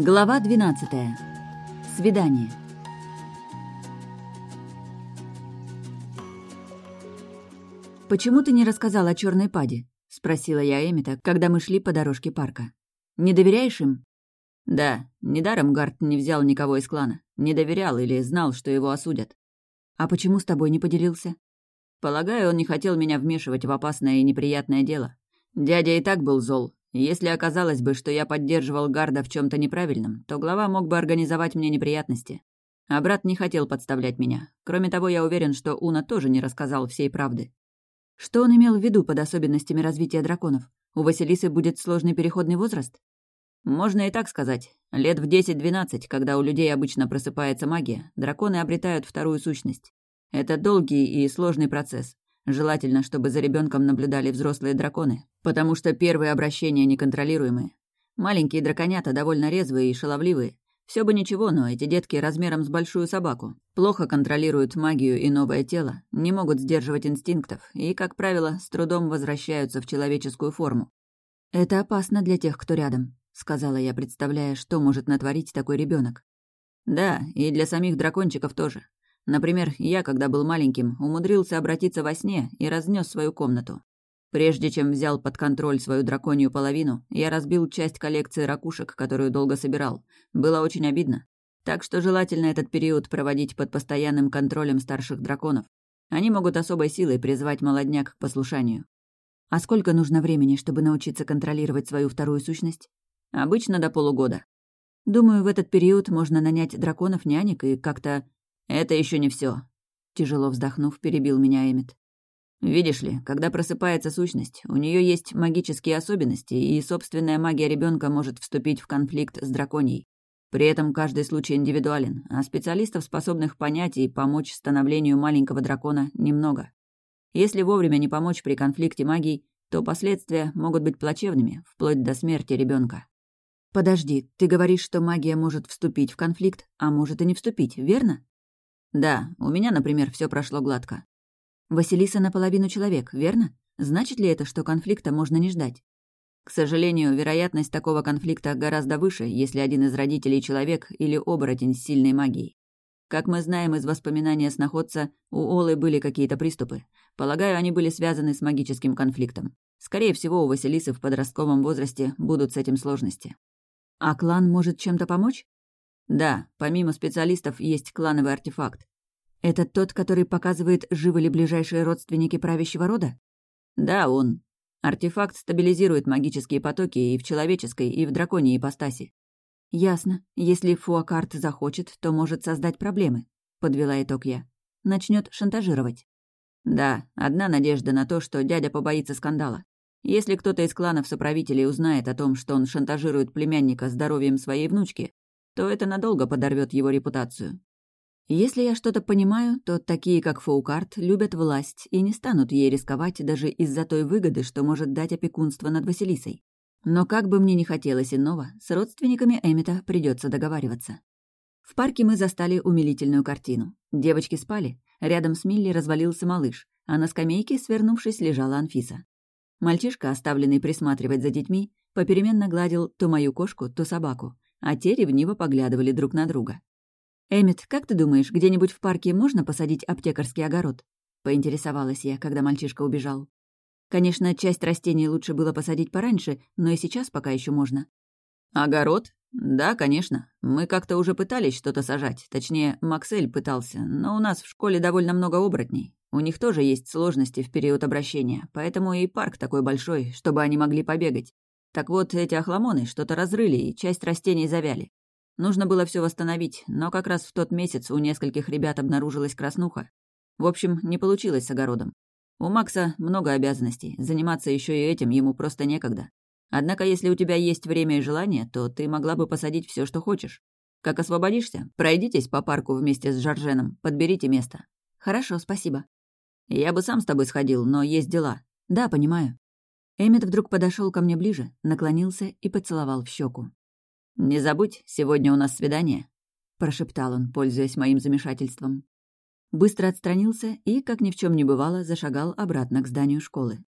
Глава 12. Свидание. «Почему ты не рассказал о черной паде?» — спросила я Эмита, когда мы шли по дорожке парка. «Не доверяешь им?» «Да, недаром Гарт не взял никого из клана. Не доверял или знал, что его осудят». «А почему с тобой не поделился?» «Полагаю, он не хотел меня вмешивать в опасное и неприятное дело. Дядя и так был зол. Если оказалось бы, что я поддерживал Гарда в чем то неправильном, то глава мог бы организовать мне неприятности. А брат не хотел подставлять меня. Кроме того, я уверен, что Уна тоже не рассказал всей правды. Что он имел в виду под особенностями развития драконов? У Василисы будет сложный переходный возраст? Можно и так сказать. Лет в 10-12, когда у людей обычно просыпается магия, драконы обретают вторую сущность. Это долгий и сложный процесс. Желательно, чтобы за ребенком наблюдали взрослые драконы, потому что первые обращения неконтролируемые. Маленькие драконята довольно резвые и шаловливые. Все бы ничего, но эти детки размером с большую собаку. Плохо контролируют магию и новое тело, не могут сдерживать инстинктов и, как правило, с трудом возвращаются в человеческую форму. «Это опасно для тех, кто рядом», — сказала я, представляя, что может натворить такой ребенок. «Да, и для самих дракончиков тоже. Например, я, когда был маленьким, умудрился обратиться во сне и разнес свою комнату. Прежде чем взял под контроль свою драконью половину, я разбил часть коллекции ракушек, которую долго собирал. Было очень обидно. Так что желательно этот период проводить под постоянным контролем старших драконов. Они могут особой силой призвать молодняк к послушанию. А сколько нужно времени, чтобы научиться контролировать свою вторую сущность? Обычно до полугода. Думаю, в этот период можно нанять драконов-нянек и как-то «Это еще не все. тяжело вздохнув, перебил меня Эмит. «Видишь ли, когда просыпается сущность, у нее есть магические особенности, и собственная магия ребенка может вступить в конфликт с драконьей. При этом каждый случай индивидуален, а специалистов, способных понять и помочь становлению маленького дракона, немного. Если вовремя не помочь при конфликте магий, то последствия могут быть плачевными, вплоть до смерти ребенка. «Подожди, ты говоришь, что магия может вступить в конфликт, а может и не вступить, верно?» Да, у меня, например, все прошло гладко. Василиса наполовину человек, верно? Значит ли это, что конфликта можно не ждать? К сожалению, вероятность такого конфликта гораздо выше, если один из родителей человек или оборотень с сильной магией. Как мы знаем из воспоминания сноходца, у Олы были какие-то приступы. Полагаю, они были связаны с магическим конфликтом. Скорее всего, у Василисы в подростковом возрасте будут с этим сложности. А клан может чем-то помочь? Да, помимо специалистов есть клановый артефакт. Это тот, который показывает, живы ли ближайшие родственники правящего рода? Да, он. Артефакт стабилизирует магические потоки и в человеческой, и в драконьей ипостаси. Ясно. Если Фуакарт захочет, то может создать проблемы, подвела итог я. Начнет шантажировать. Да, одна надежда на то, что дядя побоится скандала. Если кто-то из кланов соправителей узнает о том, что он шантажирует племянника здоровьем своей внучки, то это надолго подорвет его репутацию. Если я что-то понимаю, то такие, как Фоукарт, любят власть и не станут ей рисковать даже из-за той выгоды, что может дать опекунство над Василисой. Но как бы мне ни хотелось иного, с родственниками Эмита придется договариваться. В парке мы застали умилительную картину. Девочки спали, рядом с Милли развалился малыш, а на скамейке, свернувшись, лежала Анфиса. Мальчишка, оставленный присматривать за детьми, попеременно гладил то мою кошку, то собаку, а те ревниво поглядывали друг на друга. «Эммет, как ты думаешь, где-нибудь в парке можно посадить аптекарский огород?» — поинтересовалась я, когда мальчишка убежал. Конечно, часть растений лучше было посадить пораньше, но и сейчас пока еще можно. «Огород? Да, конечно. Мы как-то уже пытались что-то сажать. Точнее, Максель пытался, но у нас в школе довольно много оборотней. У них тоже есть сложности в период обращения, поэтому и парк такой большой, чтобы они могли побегать. Так вот, эти охламоны что-то разрыли, и часть растений завяли. Нужно было все восстановить, но как раз в тот месяц у нескольких ребят обнаружилась краснуха. В общем, не получилось с огородом. У Макса много обязанностей, заниматься еще и этим ему просто некогда. Однако, если у тебя есть время и желание, то ты могла бы посадить все, что хочешь. Как освободишься, пройдитесь по парку вместе с Жорженом, подберите место. Хорошо, спасибо. Я бы сам с тобой сходил, но есть дела. Да, понимаю. Эммет вдруг подошел ко мне ближе, наклонился и поцеловал в щеку. «Не забудь, сегодня у нас свидание», — прошептал он, пользуясь моим замешательством. Быстро отстранился и, как ни в чем не бывало, зашагал обратно к зданию школы.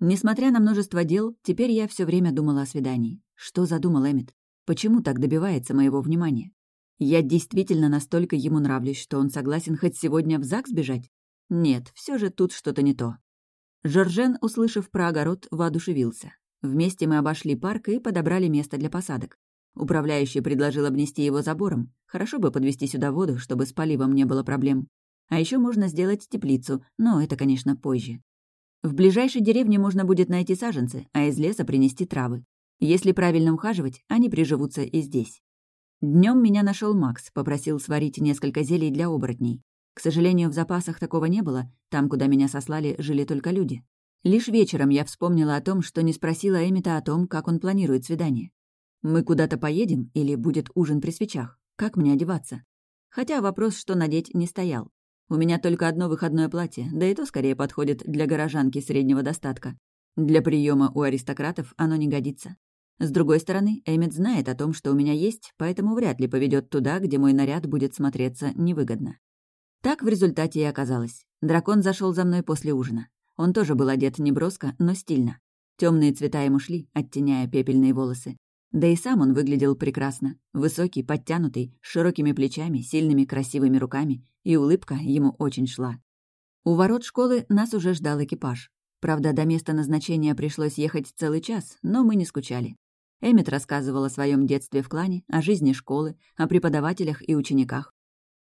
Несмотря на множество дел, теперь я все время думала о свидании. Что задумал Эммет? Почему так добивается моего внимания? Я действительно настолько ему нравлюсь, что он согласен хоть сегодня в ЗАГС бежать? Нет, все же тут что-то не то. Жоржен, услышав про огород, воодушевился. Вместе мы обошли парк и подобрали место для посадок. Управляющий предложил обнести его забором. Хорошо бы подвести сюда воду, чтобы с поливом не было проблем. А еще можно сделать теплицу, но это, конечно, позже. В ближайшей деревне можно будет найти саженцы, а из леса принести травы. Если правильно ухаживать, они приживутся и здесь. Днем меня нашел Макс, попросил сварить несколько зелий для оборотней. К сожалению, в запасах такого не было, там, куда меня сослали, жили только люди. Лишь вечером я вспомнила о том, что не спросила Эмита о том, как он планирует свидание. Мы куда-то поедем или будет ужин при свечах? Как мне одеваться? Хотя вопрос, что надеть, не стоял. У меня только одно выходное платье, да и то скорее подходит для горожанки среднего достатка. Для приема у аристократов оно не годится. С другой стороны, Эммет знает о том, что у меня есть, поэтому вряд ли поведет туда, где мой наряд будет смотреться невыгодно. Так в результате и оказалось. Дракон зашел за мной после ужина. Он тоже был одет неброско, но стильно. Темные цвета ему шли, оттеняя пепельные волосы. Да и сам он выглядел прекрасно. Высокий, подтянутый, с широкими плечами, сильными красивыми руками, и улыбка ему очень шла. У ворот школы нас уже ждал экипаж. Правда, до места назначения пришлось ехать целый час, но мы не скучали. Эммет рассказывал о своем детстве в клане, о жизни школы, о преподавателях и учениках.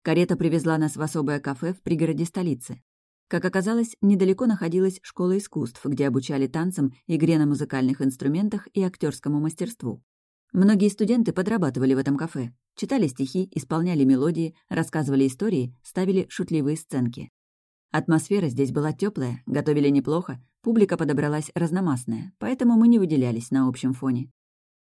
Карета привезла нас в особое кафе в пригороде столицы. Как оказалось, недалеко находилась школа искусств, где обучали танцам, игре на музыкальных инструментах и актерскому мастерству. Многие студенты подрабатывали в этом кафе, читали стихи, исполняли мелодии, рассказывали истории, ставили шутливые сценки. Атмосфера здесь была теплая, готовили неплохо, публика подобралась разномастная, поэтому мы не выделялись на общем фоне.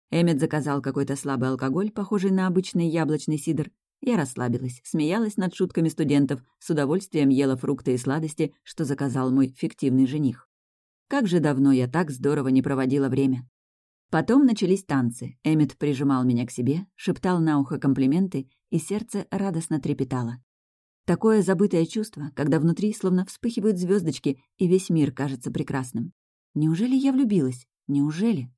Эммет заказал какой-то слабый алкоголь, похожий на обычный яблочный сидр. Я расслабилась, смеялась над шутками студентов, с удовольствием ела фрукты и сладости, что заказал мой фиктивный жених. Как же давно я так здорово не проводила время. Потом начались танцы. Эммет прижимал меня к себе, шептал на ухо комплименты, и сердце радостно трепетало. Такое забытое чувство, когда внутри словно вспыхивают звездочки, и весь мир кажется прекрасным. Неужели я влюбилась? Неужели?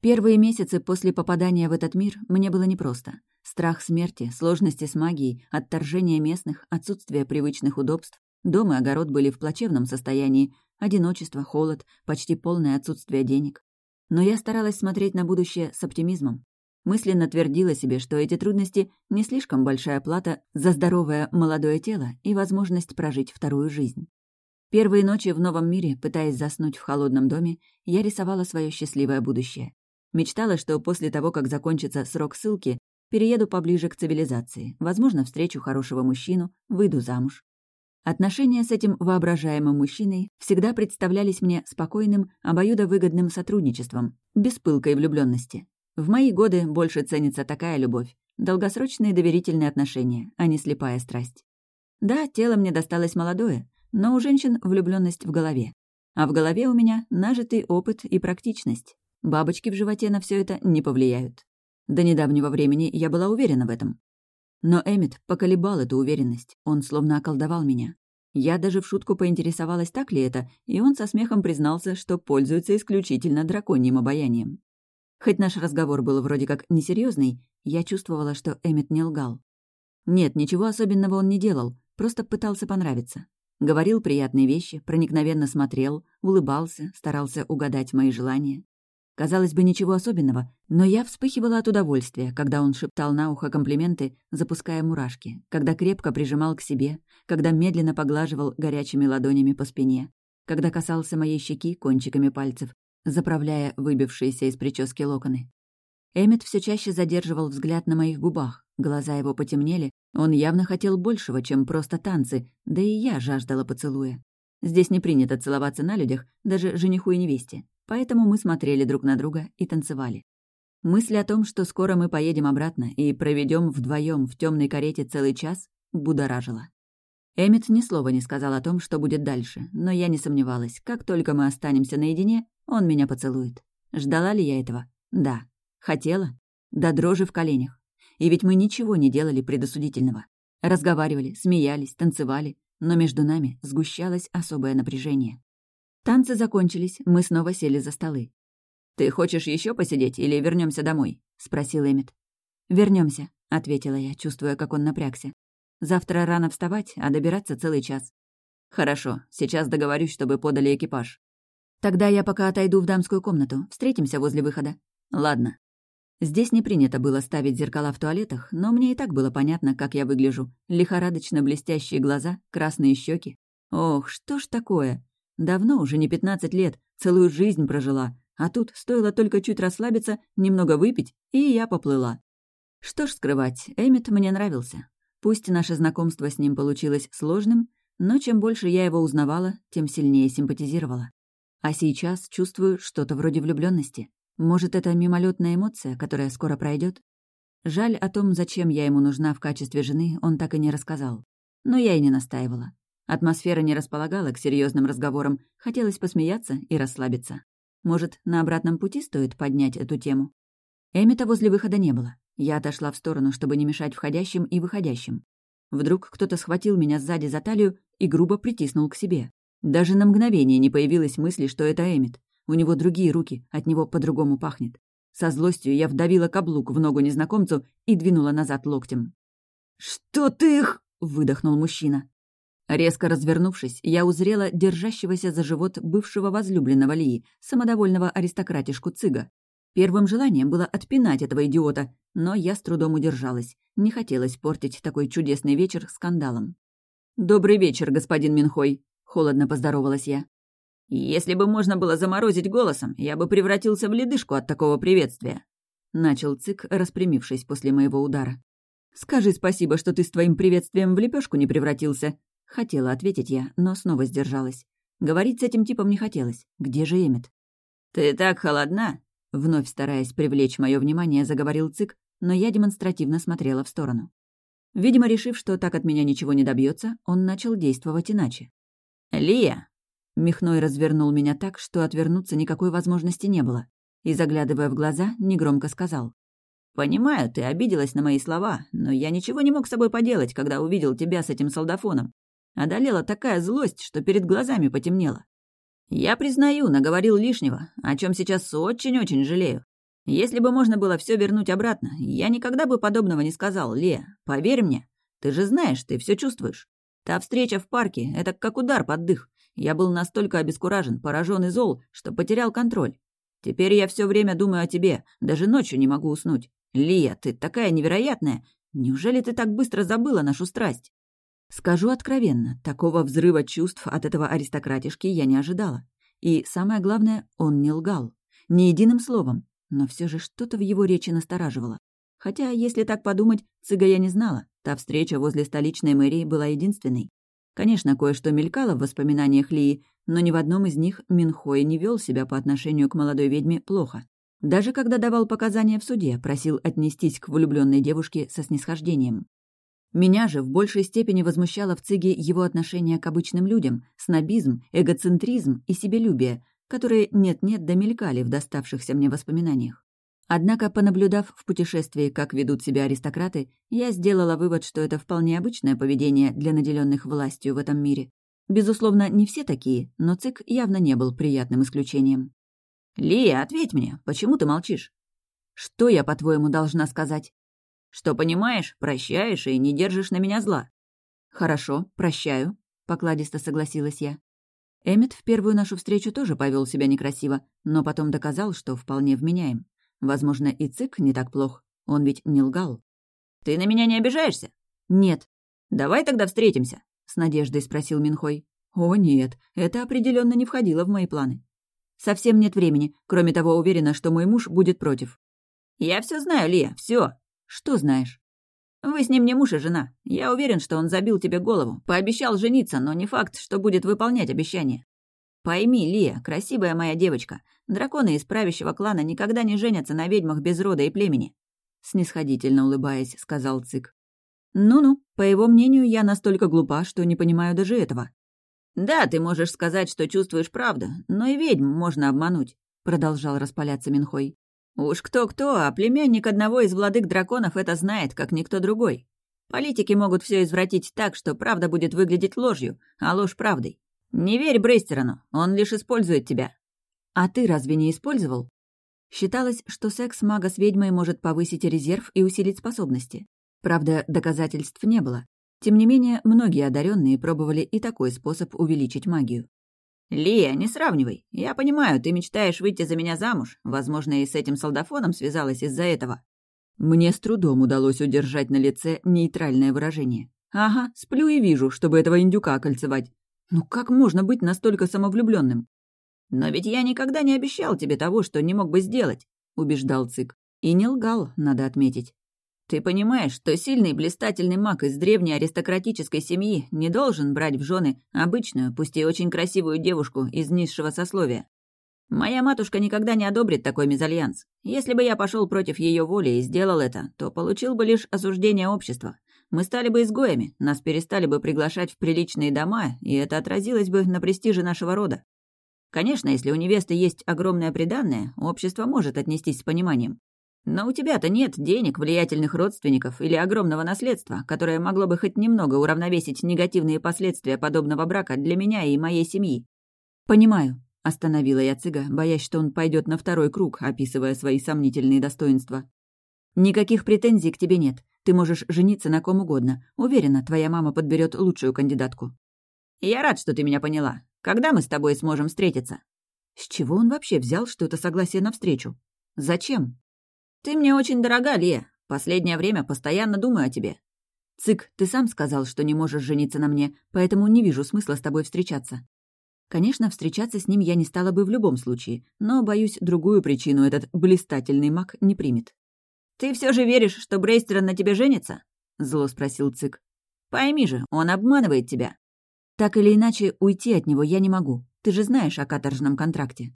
Первые месяцы после попадания в этот мир мне было непросто. Страх смерти, сложности с магией, отторжение местных, отсутствие привычных удобств. Дом и огород были в плачевном состоянии, одиночество, холод, почти полное отсутствие денег. Но я старалась смотреть на будущее с оптимизмом. Мысленно твердила себе, что эти трудности — не слишком большая плата за здоровое молодое тело и возможность прожить вторую жизнь. Первые ночи в новом мире, пытаясь заснуть в холодном доме, я рисовала свое счастливое будущее. Мечтала, что после того, как закончится срок ссылки, перееду поближе к цивилизации, возможно, встречу хорошего мужчину, выйду замуж. Отношения с этим воображаемым мужчиной всегда представлялись мне спокойным, обоюдовыгодным сотрудничеством, без пылкой влюбленности. В мои годы больше ценится такая любовь, долгосрочные доверительные отношения, а не слепая страсть. Да, тело мне досталось молодое, но у женщин влюбленность в голове. А в голове у меня нажитый опыт и практичность. Бабочки в животе на все это не повлияют. До недавнего времени я была уверена в этом. Но Эммет поколебал эту уверенность, он словно околдовал меня. Я даже в шутку поинтересовалась, так ли это, и он со смехом признался, что пользуется исключительно драконьим обаянием. Хоть наш разговор был вроде как несерьезный, я чувствовала, что Эммет не лгал. Нет, ничего особенного он не делал, просто пытался понравиться. Говорил приятные вещи, проникновенно смотрел, улыбался, старался угадать мои желания. Казалось бы, ничего особенного, но я вспыхивала от удовольствия, когда он шептал на ухо комплименты, запуская мурашки, когда крепко прижимал к себе, когда медленно поглаживал горячими ладонями по спине, когда касался моей щеки кончиками пальцев, заправляя выбившиеся из прически локоны. Эммет все чаще задерживал взгляд на моих губах, глаза его потемнели, он явно хотел большего, чем просто танцы, да и я жаждала поцелуя. Здесь не принято целоваться на людях, даже жениху и невесте поэтому мы смотрели друг на друга и танцевали. Мысль о том, что скоро мы поедем обратно и проведем вдвоем в темной карете целый час, будоражила. Эммит ни слова не сказал о том, что будет дальше, но я не сомневалась, как только мы останемся наедине, он меня поцелует. Ждала ли я этого? Да. Хотела? До дрожи в коленях. И ведь мы ничего не делали предосудительного. Разговаривали, смеялись, танцевали, но между нами сгущалось особое напряжение. Танцы закончились, мы снова сели за столы. «Ты хочешь еще посидеть или вернемся домой?» — спросил Эмит. Вернемся, ответила я, чувствуя, как он напрягся. «Завтра рано вставать, а добираться целый час». «Хорошо, сейчас договорюсь, чтобы подали экипаж». «Тогда я пока отойду в дамскую комнату. Встретимся возле выхода». «Ладно». Здесь не принято было ставить зеркала в туалетах, но мне и так было понятно, как я выгляжу. Лихорадочно блестящие глаза, красные щеки. Ох, что ж такое? Давно, уже не пятнадцать лет, целую жизнь прожила. А тут стоило только чуть расслабиться, немного выпить, и я поплыла. Что ж скрывать, Эммет мне нравился. Пусть наше знакомство с ним получилось сложным, но чем больше я его узнавала, тем сильнее симпатизировала. А сейчас чувствую что-то вроде влюбленности. Может, это мимолетная эмоция, которая скоро пройдет? Жаль о том, зачем я ему нужна в качестве жены, он так и не рассказал. Но я и не настаивала. Атмосфера не располагала к серьезным разговорам, хотелось посмеяться и расслабиться. Может, на обратном пути стоит поднять эту тему? Эмита возле выхода не было. Я отошла в сторону, чтобы не мешать входящим и выходящим. Вдруг кто-то схватил меня сзади за талию и грубо притиснул к себе. Даже на мгновение не появилось мысли, что это Эмит. У него другие руки, от него по-другому пахнет. Со злостью я вдавила каблук в ногу незнакомцу и двинула назад локтем. «Что ты их?» — выдохнул мужчина. Резко развернувшись, я узрела держащегося за живот бывшего возлюбленного Лии, самодовольного аристократишку Цыга. Первым желанием было отпинать этого идиота, но я с трудом удержалась. Не хотелось портить такой чудесный вечер скандалом. «Добрый вечер, господин Минхой», — холодно поздоровалась я. «Если бы можно было заморозить голосом, я бы превратился в ледышку от такого приветствия», — начал Цик, распрямившись после моего удара. «Скажи спасибо, что ты с твоим приветствием в лепешку не превратился», — хотела ответить я, но снова сдержалась. Говорить с этим типом не хотелось. Где же Эмит? «Ты так холодна!» — вновь стараясь привлечь мое внимание, заговорил Цик, но я демонстративно смотрела в сторону. Видимо, решив, что так от меня ничего не добьется, он начал действовать иначе. «Лия!» Михной развернул меня так, что отвернуться никакой возможности не было, и, заглядывая в глаза, негромко сказал. «Понимаю, ты обиделась на мои слова, но я ничего не мог с собой поделать, когда увидел тебя с этим солдафоном. Одолела такая злость, что перед глазами потемнело. Я признаю, наговорил лишнего, о чем сейчас очень-очень жалею. Если бы можно было все вернуть обратно, я никогда бы подобного не сказал, Ле. Поверь мне, ты же знаешь, ты все чувствуешь. Та встреча в парке — это как удар под дых. Я был настолько обескуражен, поражен и зол, что потерял контроль. Теперь я все время думаю о тебе, даже ночью не могу уснуть. Лия, ты такая невероятная. Неужели ты так быстро забыла нашу страсть? Скажу откровенно, такого взрыва чувств от этого аристократишки я не ожидала. И самое главное, он не лгал. Ни единым словом. Но все же что-то в его речи настораживало. Хотя, если так подумать, цыга я не знала. Та встреча возле столичной мэрии была единственной. Конечно, кое-что мелькало в воспоминаниях Лии, но ни в одном из них Минхой не вел себя по отношению к молодой ведьме плохо. Даже когда давал показания в суде, просил отнестись к влюбленной девушке со снисхождением. Меня же в большей степени возмущало в Циге его отношение к обычным людям, снобизм, эгоцентризм и себелюбие, которые нет-нет домелькали в доставшихся мне воспоминаниях. Однако, понаблюдав в путешествии, как ведут себя аристократы, я сделала вывод, что это вполне обычное поведение для наделенных властью в этом мире. Безусловно, не все такие, но Цик явно не был приятным исключением. «Лия, ответь мне, почему ты молчишь?» «Что я, по-твоему, должна сказать?» Что понимаешь, прощаешь и не держишь на меня зла». «Хорошо, прощаю», — покладисто согласилась я. Эммет в первую нашу встречу тоже повел себя некрасиво, но потом доказал, что вполне вменяем. Возможно, и Цик не так плох. Он ведь не лгал. «Ты на меня не обижаешься?» «Нет». «Давай тогда встретимся», — с надеждой спросил Минхой. «О, нет, это определенно не входило в мои планы. Совсем нет времени, кроме того, уверена, что мой муж будет против». «Я все знаю, Лия, все. «Что знаешь?» «Вы с ним не муж и жена. Я уверен, что он забил тебе голову. Пообещал жениться, но не факт, что будет выполнять обещание. Пойми, Лия, красивая моя девочка, драконы из правящего клана никогда не женятся на ведьмах без рода и племени», снисходительно улыбаясь, сказал Цик. «Ну-ну, по его мнению, я настолько глупа, что не понимаю даже этого». «Да, ты можешь сказать, что чувствуешь правду, но и ведьм можно обмануть», продолжал распаляться Минхой. Уж кто-кто, а племянник одного из владык драконов это знает, как никто другой. Политики могут все извратить так, что правда будет выглядеть ложью, а ложь правдой. Не верь Брейстерону, он лишь использует тебя. А ты разве не использовал? Считалось, что секс мага с ведьмой может повысить резерв и усилить способности. Правда, доказательств не было. Тем не менее, многие одаренные пробовали и такой способ увеличить магию. «Лия, не сравнивай. Я понимаю, ты мечтаешь выйти за меня замуж. Возможно, и с этим солдафоном связалась из-за этого». Мне с трудом удалось удержать на лице нейтральное выражение. «Ага, сплю и вижу, чтобы этого индюка кольцевать. Ну как можно быть настолько самовлюбленным? «Но ведь я никогда не обещал тебе того, что не мог бы сделать», — убеждал Цик. И не лгал, надо отметить. «Ты понимаешь, что сильный блистательный маг из древней аристократической семьи не должен брать в жены обычную, пусть и очень красивую девушку из низшего сословия? Моя матушка никогда не одобрит такой мезальянс. Если бы я пошел против ее воли и сделал это, то получил бы лишь осуждение общества. Мы стали бы изгоями, нас перестали бы приглашать в приличные дома, и это отразилось бы на престиже нашего рода. Конечно, если у невесты есть огромное приданное, общество может отнестись с пониманием. Но у тебя-то нет денег, влиятельных родственников или огромного наследства, которое могло бы хоть немного уравновесить негативные последствия подобного брака для меня и моей семьи. «Понимаю», — остановила я Цыга, боясь, что он пойдет на второй круг, описывая свои сомнительные достоинства. «Никаких претензий к тебе нет. Ты можешь жениться на ком угодно. Уверена, твоя мама подберет лучшую кандидатку». «Я рад, что ты меня поняла. Когда мы с тобой сможем встретиться?» С чего он вообще взял, что это согласие на встречу? Зачем? «Ты мне очень дорога, Лия. Последнее время постоянно думаю о тебе». «Цык, ты сам сказал, что не можешь жениться на мне, поэтому не вижу смысла с тобой встречаться». Конечно, встречаться с ним я не стала бы в любом случае, но, боюсь, другую причину этот блистательный маг не примет. «Ты все же веришь, что Брейстерон на тебе женится?» — зло спросил Цык. «Пойми же, он обманывает тебя». Так или иначе, уйти от него я не могу. Ты же знаешь о каторжном контракте.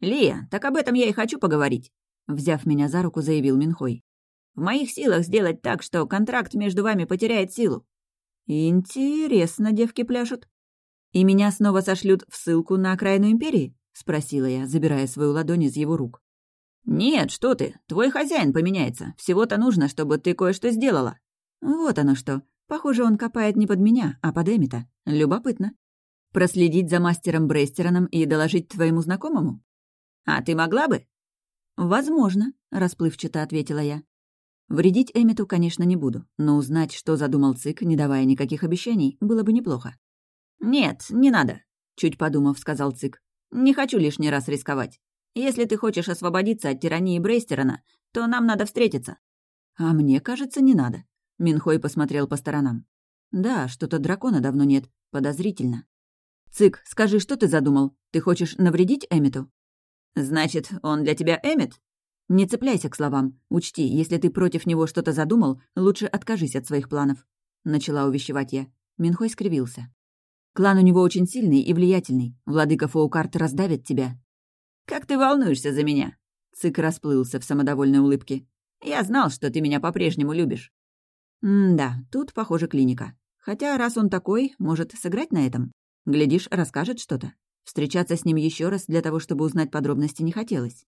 «Лия, так об этом я и хочу поговорить», — взяв меня за руку, заявил Минхой. «В моих силах сделать так, что контракт между вами потеряет силу». «Интересно, девки пляшут». «И меня снова сошлют в ссылку на окраину Империи?» — спросила я, забирая свою ладонь из его рук. «Нет, что ты, твой хозяин поменяется. Всего-то нужно, чтобы ты кое-что сделала». «Вот оно что. Похоже, он копает не под меня, а под Эмита. Любопытно. Проследить за мастером Брейстероном и доложить твоему знакомому? А ты могла бы? Возможно, расплывчато ответила я. Вредить Эмиту, конечно, не буду, но узнать, что задумал Цик, не давая никаких обещаний, было бы неплохо. «Нет, не надо», — чуть подумав, сказал Цик. «Не хочу лишний раз рисковать. Если ты хочешь освободиться от тирании Брейстерона, то нам надо встретиться». «А мне кажется, не надо. Минхой посмотрел по сторонам. «Да, что-то дракона давно нет. Подозрительно». «Цик, скажи, что ты задумал? Ты хочешь навредить Эмиту?» «Значит, он для тебя Эмит?» «Не цепляйся к словам. Учти, если ты против него что-то задумал, лучше откажись от своих планов». Начала увещевать я. Минхой скривился. «Клан у него очень сильный и влиятельный. Владыка Фоукарт раздавит тебя». «Как ты волнуешься за меня?» Цик расплылся в самодовольной улыбке. «Я знал, что ты меня по-прежнему любишь». М-да, тут, похоже, клиника. Хотя, раз он такой, может сыграть на этом? Глядишь, расскажет что-то. Встречаться с ним еще раз для того, чтобы узнать подробности, не хотелось.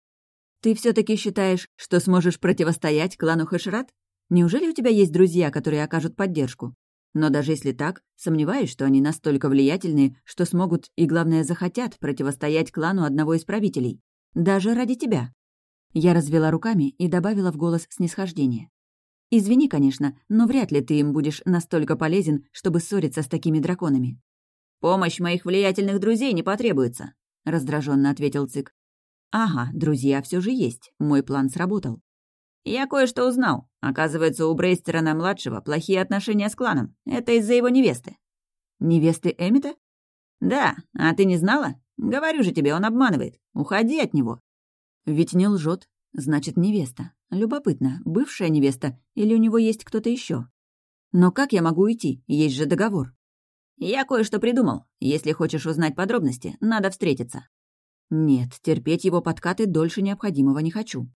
Ты все таки считаешь, что сможешь противостоять клану Хэшрат? Неужели у тебя есть друзья, которые окажут поддержку? Но даже если так, сомневаюсь, что они настолько влиятельные, что смогут и, главное, захотят противостоять клану одного из правителей. Даже ради тебя. Я развела руками и добавила в голос снисхождение. Извини, конечно, но вряд ли ты им будешь настолько полезен, чтобы ссориться с такими драконами». «Помощь моих влиятельных друзей не потребуется», — раздраженно ответил Цик. «Ага, друзья все же есть. Мой план сработал». «Я кое-что узнал. Оказывается, у Брейстерона-младшего плохие отношения с кланом. Это из-за его невесты». «Невесты Эмита?» «Да. А ты не знала? Говорю же тебе, он обманывает. Уходи от него». «Ведь не лжет. Значит, невеста. Любопытно, бывшая невеста или у него есть кто-то еще? Но как я могу уйти? Есть же договор. Я кое-что придумал. Если хочешь узнать подробности, надо встретиться. Нет, терпеть его подкаты дольше необходимого не хочу.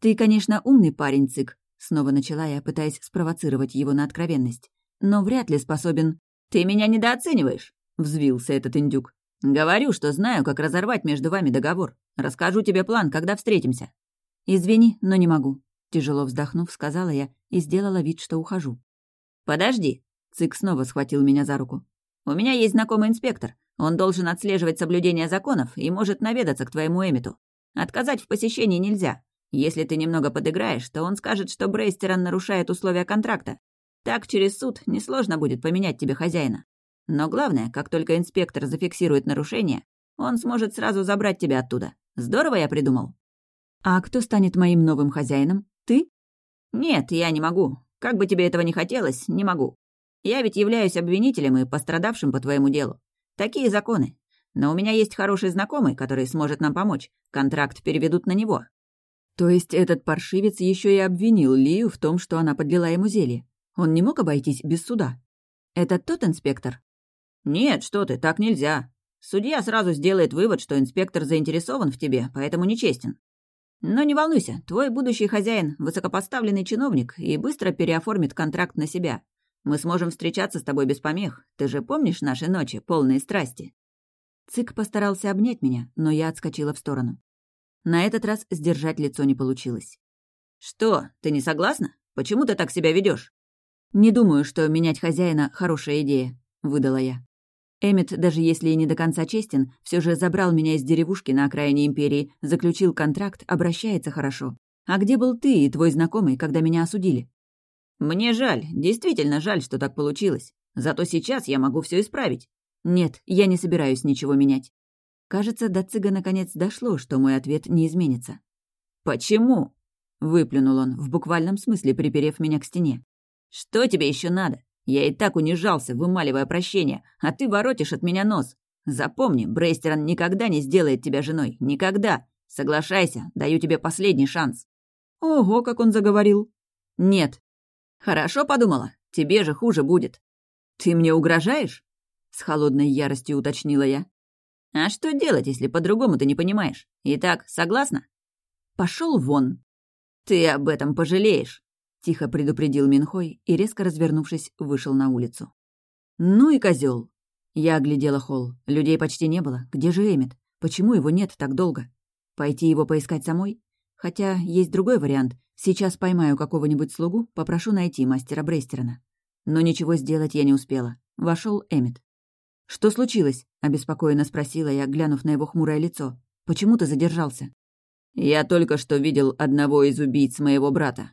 Ты, конечно, умный парень, Цик, снова начала я, пытаясь спровоцировать его на откровенность. Но вряд ли способен... Ты меня недооцениваешь, взвился этот индюк. Говорю, что знаю, как разорвать между вами договор. Расскажу тебе план, когда встретимся. «Извини, но не могу», — тяжело вздохнув, сказала я и сделала вид, что ухожу. «Подожди», — Цик снова схватил меня за руку. «У меня есть знакомый инспектор. Он должен отслеживать соблюдение законов и может наведаться к твоему Эмиту. Отказать в посещении нельзя. Если ты немного подыграешь, то он скажет, что Брейстерон нарушает условия контракта. Так через суд несложно будет поменять тебе хозяина. Но главное, как только инспектор зафиксирует нарушение, он сможет сразу забрать тебя оттуда. Здорово я придумал. А кто станет моим новым хозяином? Ты? Нет, я не могу. Как бы тебе этого не хотелось, не могу. Я ведь являюсь обвинителем и пострадавшим по твоему делу. Такие законы. Но у меня есть хороший знакомый, который сможет нам помочь. Контракт переведут на него. То есть этот паршивец еще и обвинил Лию в том, что она подлила ему зелье. Он не мог обойтись без суда. Это тот инспектор? Нет, что ты, так нельзя. Судья сразу сделает вывод, что инспектор заинтересован в тебе, поэтому нечестен. Но не волнуйся, твой будущий хозяин — высокопоставленный чиновник и быстро переоформит контракт на себя. Мы сможем встречаться с тобой без помех. Ты же помнишь наши ночи, полные страсти?» Цик постарался обнять меня, но я отскочила в сторону. На этот раз сдержать лицо не получилось. «Что, ты не согласна? Почему ты так себя ведешь? «Не думаю, что менять хозяина — хорошая идея», — выдала я. Эммет, даже если и не до конца честен, все же забрал меня из деревушки на окраине Империи, заключил контракт, обращается хорошо. А где был ты и твой знакомый, когда меня осудили? Мне жаль, действительно жаль, что так получилось. Зато сейчас я могу все исправить. Нет, я не собираюсь ничего менять. Кажется, до цыга наконец дошло, что мой ответ не изменится. «Почему?» — выплюнул он, в буквальном смысле приперев меня к стене. «Что тебе еще надо? Я и так унижался, вымаливая прощение, а ты воротишь от меня нос. Запомни, Брейстерон никогда не сделает тебя женой. Никогда. Соглашайся, даю тебе последний шанс». Ого, как он заговорил. «Нет». «Хорошо подумала. Тебе же хуже будет». «Ты мне угрожаешь?» С холодной яростью уточнила я. «А что делать, если по-другому ты не понимаешь? Итак, согласна?» Пошел вон!» «Ты об этом пожалеешь!» тихо предупредил Минхой и, резко развернувшись, вышел на улицу. «Ну и козел! Я оглядела холл. Людей почти не было. Где же Эмит? Почему его нет так долго? Пойти его поискать самой? Хотя есть другой вариант. Сейчас поймаю какого-нибудь слугу, попрошу найти мастера Брейстерона. Но ничего сделать я не успела. Вошел Эмит. «Что случилось?» — обеспокоенно спросила я, глянув на его хмурое лицо. «Почему ты задержался?» «Я только что видел одного из убийц моего брата»,